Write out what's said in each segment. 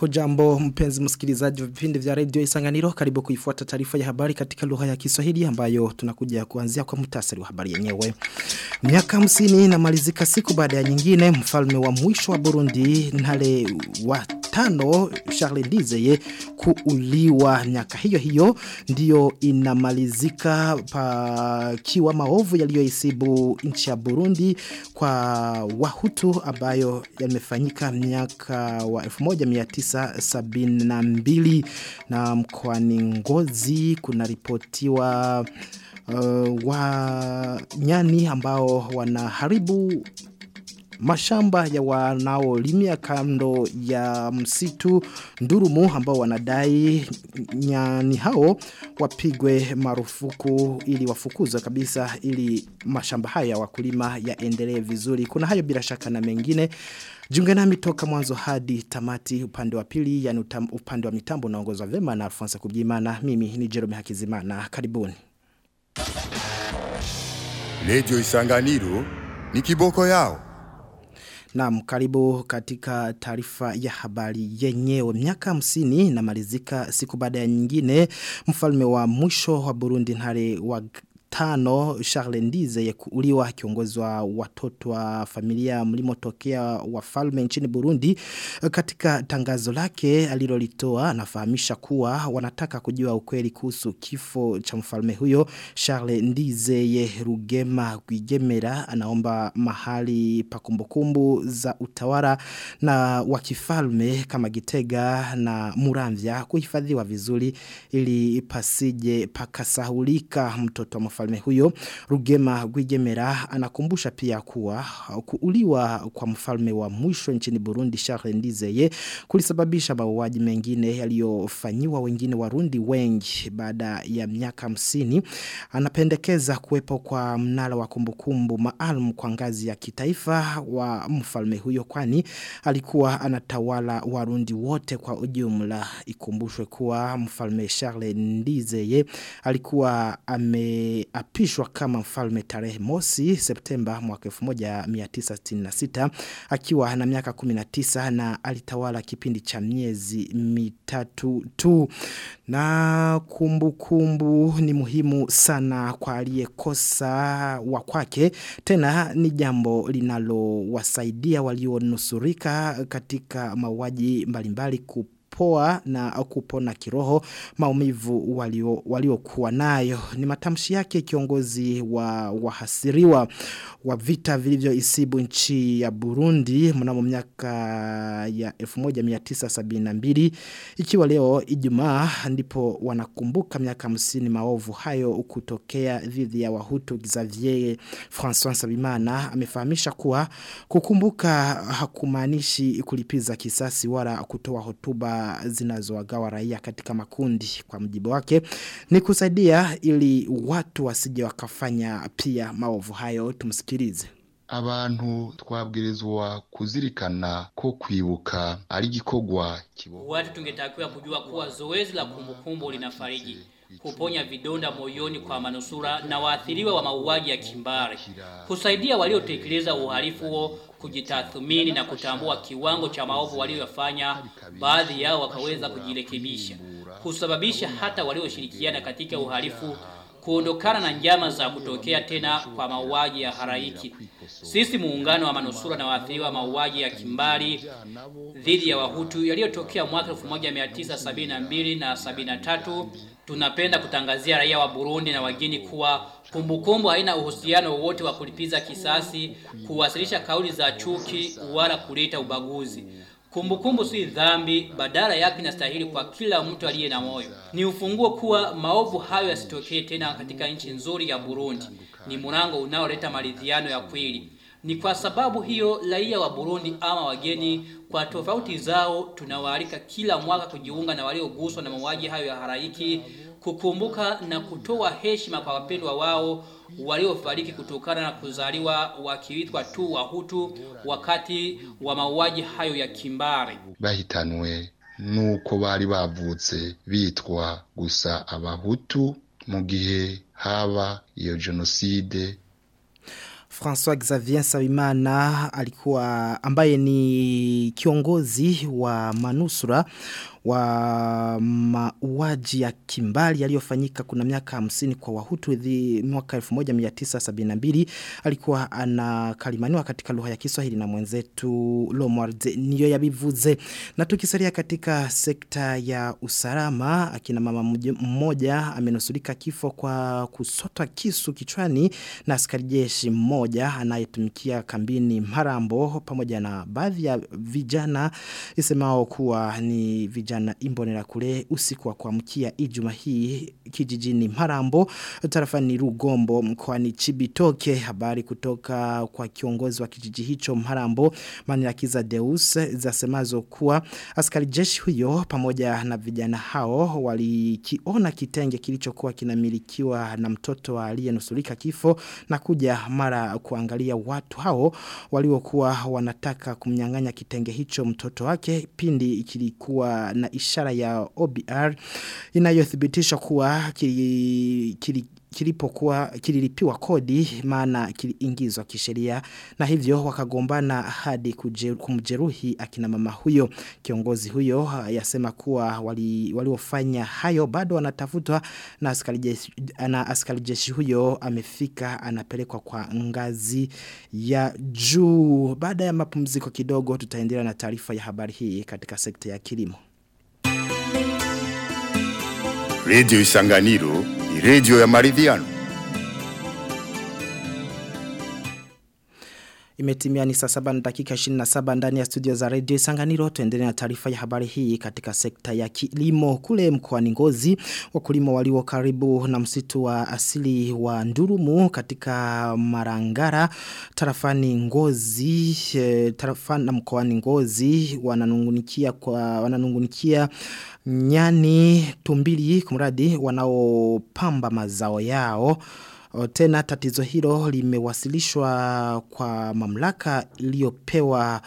Hujambo mpenzi msikilizaji wa vipindi vya redio Isanganiro karibu kuifuata taarifa ya habari katika lugha ya Kiswahili ambayo tunakuja kuanzia kwa mtasari wa habari yenyewe. Miaka 50 inamalizika siku baada ya nyingine mfalme wa mwisho wa Burundi Ntare wa tano Charles Ndizeye kuuliwa miaka hiyo hiyo ndiyo inamalizika pakiwa maovu yaliyoisibu nchi ya Burundi kwa wahutu ambayo yamefanyika miaka wa 1972 na mkoani Ngozi kuna ripotiwa uh, wa nyani ambao wanaharibu mashamba ya wanaolimia kando ya msitu ndurumu ambao wanadai nyani hao wapigwe marufuku ili wafukuzwe kabisa ili mashamba haya ya wakulima yaendelee vizuri. Kuna hayo bila shaka na mengine. Jiunge nami toka mwanzo hadi tamati upande wa pili yani upande wa mitambo naongozwa vema na Alfonso Kubjimana. Mimi ni Jerome Hakizimana. Karibuni. Radio Isanganiro ni kiboko yao. Naam, karibu katika taarifa ya habari yenyewe. Miaka 50 inamalizika siku baada ya nyingine. Mfalme wa mwisho wa Burundi Ntare wa tano Charles Ndize kuuliwa kiongozi wa watoto wa familia mlimotokea wafalme nchini Burundi. Katika tangazo lake alilolitoa anafahamisha kuwa wanataka kujua ukweli kuhusu kifo cha mfalme huyo. Charles Ndize ye Rugema Gwigemera anaomba mahali pa kumbukumbu za utawala na wa kifalme kama Gitega na Muramvya kuhifadhiwa vizuri ili pasije pakasahulika mtoto wa mfalme huyo Rugema Gwigemera anakumbusha pia kuwa kuuliwa kwa mfalme wa mwisho nchini Burundi Charles Ndizeye kulisababisha mauaji mengine yaliyofanyiwa wengine warundi wengi. Baada ya miaka 50 anapendekeza kuwepo kwa mnara wa kumbukumbu maalum kwa ngazi ya kitaifa wa mfalme huyo kwani alikuwa anatawala warundi wote kwa ujumla. Ikumbushwe kuwa mfalme Charles Ndizeye alikuwa ame apishwa kama mfalme tarehe mosi Septemba mwaka 1966 akiwa na miaka 19 na alitawala kipindi cha miezi mitatu tu. Na kumbukumbu kumbu ni muhimu sana kwa aliyekosa wa kwake. Tena ni jambo linalowasaidia walionusurika katika mauaji mbalimbali kupu kupoa na kupona kiroho maumivu walio waliokuwa nayo. Ni matamshi yake kiongozi wa wahasiriwa wa vita vilivyoisibu nchi ya Burundi mnamo miaka ya 1972 ikiwa leo Ijumaa ndipo wanakumbuka miaka 50 maovu hayo kutokea dhidi ya Wahutu. Xavier François Sabimana amefahamisha kuwa kukumbuka hakumaanishi kulipiza kisasi wala kutoa hotuba zinazowagawa raia katika makundi kwa mjibu wake ni kusaidia ili watu wasije wakafanya pia maovu hayo. Tumsikilize. Abantu twabwirizwa kuzirikana ko kwibuka ari gikogwa kibo watu tungetakiwa kujua kuwa zoezi la kumbukumbu linafariji kuponya vidonda moyoni kwa manusura na waathiriwa wa mauaji ya kimbari, kusaidia waliotekeleza uhalifu huo kujitathmini na kutambua kiwango cha maovu walioyafanya, baadhi yao wakaweza kujirekebisha, kusababisha hata walioshirikiana katika uhalifu kuondokana na njama za kutokea tena kwa mauaji ya haraiki. Sisi muungano wa manusura na waathiriwa mauaji ya kimbari dhidi ya Wahutu yaliyotokea mwaka 1972 na 73 tunapenda kutangazia raia wa Burundi na wageni kuwa kumbukumbu haina uhusiano wowote wa kulipiza kisasi, kuwasilisha kauli za chuki wala kuleta ubaguzi. Kumbukumbu si dhambi, badala yake inastahili kwa kila mtu aliye na moyo. Ni ufunguo kuwa maovu hayo yasitokee tena katika nchi nzuri ya Burundi. Ni mlango unaoleta maridhiano ya kweli. Ni kwa sababu hiyo raia wa Burundi ama wageni kwa tofauti zao tunawaalika kila mwaka kujiunga na walioguswa na mauaji hayo ya haraiki kukumbuka na kutoa heshima kwa wapendwa wao waliofariki kutokana na kuzaliwa wakiitwa tu Wahutu wakati wa mauaji hayo ya kimbari. bahitanwe nuko bari bavutse bitwa gusa abahutu mu gihe haba iyo genocide François Xavier Sabimana alikuwa ambaye ni kiongozi wa manusura wa mauaji ya kimbali yaliyofanyika kuna miaka 50 kwa wahutu dhi mwaka 1972 alikuwa anakalimaniwa katika lugha ya Kiswahili na mwenzetu Lomward niyo yabivuze na tukisalia katika sekta ya usalama akina mama mmoja amenusurika kifo kwa kusota kisu kichwani na askari jeshi mmoja anayetumikia kambini Marambo pamoja na baadhi ya vijana isemao kuwa ni vijana imbonera kule usiku wa kuamkia ijuma hii kijijini Marambo. Tarafani Rugombo mkoani Chibitoke. Habari kutoka kwa kiongozi wa kijiji hicho Marambo Manirakiza Deus zasemazo kuwa askari jeshi huyo pamoja na vijana hao walikiona kitenge kilichokuwa kinamilikiwa na mtoto aliyenusurika kifo na kuja mara kuangalia watu hao waliokuwa wanataka kumnyang'anya kitenge hicho mtoto wake. Pindi kilikuwa na ishara ya OBR inayothibitisha kuwa kili, kili kilipokuwa kililipiwa kodi maana kiliingizwa kisheria. Na hivyo wakagombana hadi kumjeruhi akina mama huyo. Kiongozi huyo yasema kuwa waliofanya wali hayo bado wanatafutwa na askari jeshi na askari jeshi huyo amefika anapelekwa kwa ngazi ya juu. Baada ya mapumziko kidogo tutaendelea na taarifa ya habari hii katika sekta ya kilimo Radio Isanganiro ni redio ya maridhiano. Imetimia ni saa saba na dakika 27 ndani ya studio za Radio Isanganiro. Tuendelee na taarifa ya habari hii katika sekta ya kilimo kule mkoani Ngozi. Wakulima walio karibu na msitu wa asili wa Ndurumu katika Marangara tarafani Ngozi e, tarafani na mkoani Ngozi wananungunikia kwa wananungunikia nyani tumbili kumradi wanaopamba mazao yao tena tatizo hilo limewasilishwa kwa mamlaka iliyopewa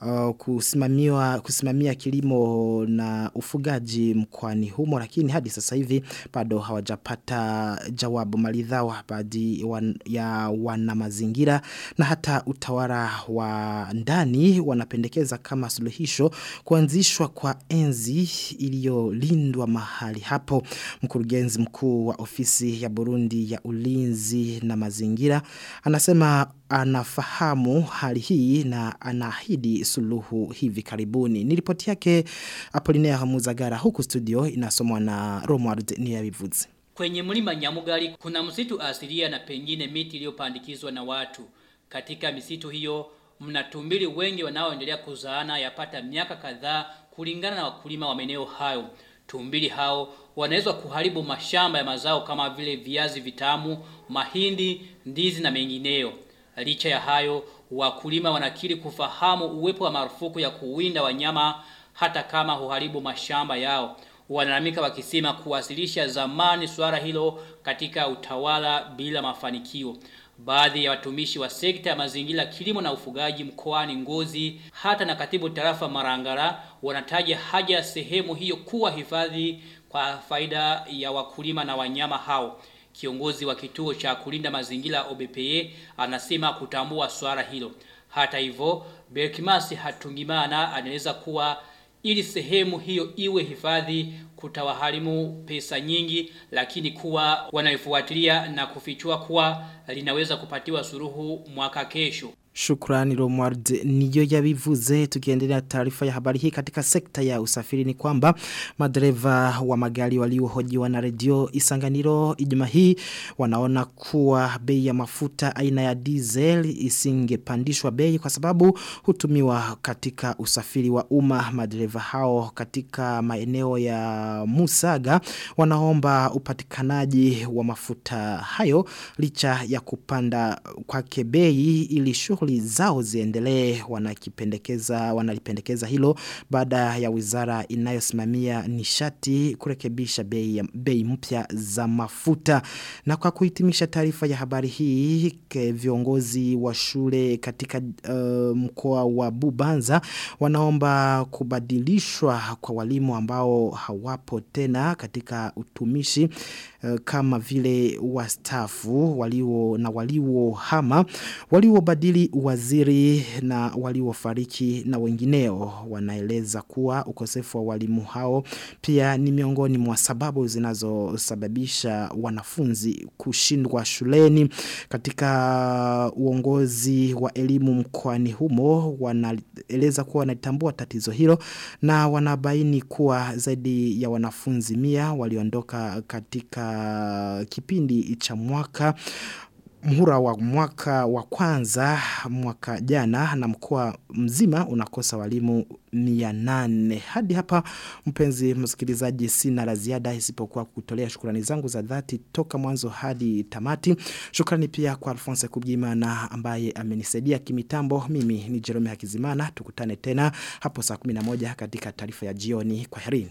uh, kusimamiwa kusimamia kilimo na ufugaji mkoani humo lakini hadi sasa hivi bado hawajapata jawabu maridhawa baadhi wan, ya wana mazingira na hata utawala wa ndani wanapendekeza kama suluhisho kuanzishwa kwa enzi iliyolindwa mahali hapo. Mkurugenzi mkuu wa ofisi ya Burundi ya ulinzi na mazingira anasema anafahamu hali hii na anaahidi suluhu hivi karibuni. Nilipoti yake Apolinea Hamuzagara huku studio inasomwa na Romward Niyabivuzi. Kwenye mlima Nyamugari kuna msitu asilia na pengine miti iliyopandikizwa na watu. Katika misitu hiyo mna tumbili wengi wanaoendelea kuzaana yapata miaka kadhaa kulingana na wakulima wa maeneo hayo. Tumbili hao wanaweza kuharibu mashamba ya mazao kama vile viazi vitamu, mahindi, ndizi na mengineyo. Licha ya hayo, wakulima wanakiri kufahamu uwepo wa marufuku ya kuwinda wanyama hata kama huharibu mashamba yao. Wanalamika wakisema kuwasilisha zamani suara hilo katika utawala bila mafanikio. Baadhi ya watumishi wa sekta ya mazingira, kilimo na ufugaji mkoani Ngozi hata na katibu tarafa Marangara wanataja haja sehemu hiyo kuwa hifadhi kwa faida ya wakulima na wanyama hao. Kiongozi wa kituo cha kulinda mazingira OBPE anasema kutambua swala hilo. Hata hivyo, Berkimasi Hatungimana anaeleza kuwa ili sehemu hiyo iwe hifadhi kutawaharimu pesa nyingi lakini kuwa wanaifuatilia na kufichua kuwa linaweza kupatiwa suruhu mwaka kesho. Shukrani Romward niyo yabivuze tukiendelea taarifa ya habari hii katika sekta ya usafiri ni kwamba madereva wa magari waliohojiwa na redio Isanganiro Ijumaa hii wanaona kuwa bei ya mafuta aina ya diesel isingepandishwa bei kwa sababu hutumiwa katika usafiri wa umma. Madereva hao katika maeneo ya Musaga wanaomba upatikanaji wa mafuta hayo licha ya kupanda kwake bei ili zao ziendelee wanakipendekeza wanalipendekeza hilo baada ya wizara inayosimamia nishati kurekebisha bei bei mpya za mafuta. Na kwa kuhitimisha taarifa ya habari hii viongozi wa shule katika uh, mkoa wa Bubanza wanaomba kubadilishwa kwa walimu ambao hawapo tena katika utumishi kama vile wastafu walio na walio hama waliobadili waziri na waliofariki na wengineo. Wanaeleza kuwa ukosefu wa walimu hao pia ni miongoni mwa sababu zinazosababisha wanafunzi kushindwa shuleni. Katika uongozi wa elimu mkoani humo wanaeleza kuwa wanatambua tatizo hilo na wanabaini kuwa zaidi ya wanafunzi mia waliondoka katika kipindi cha mwaka mhura wa mwaka wa kwanza mwaka jana na mkoa mzima unakosa walimu mia nane. Hadi hapa mpenzi msikilizaji sina la ziada isipokuwa kutolea shukrani zangu za dhati toka mwanzo hadi tamati. Shukrani pia kwa Alphonse Kubjimana ambaye amenisaidia kimitambo. Mimi ni Jerome Hakizimana. Tukutane tena hapo saa 11 katika taarifa ya jioni. Kwa herini.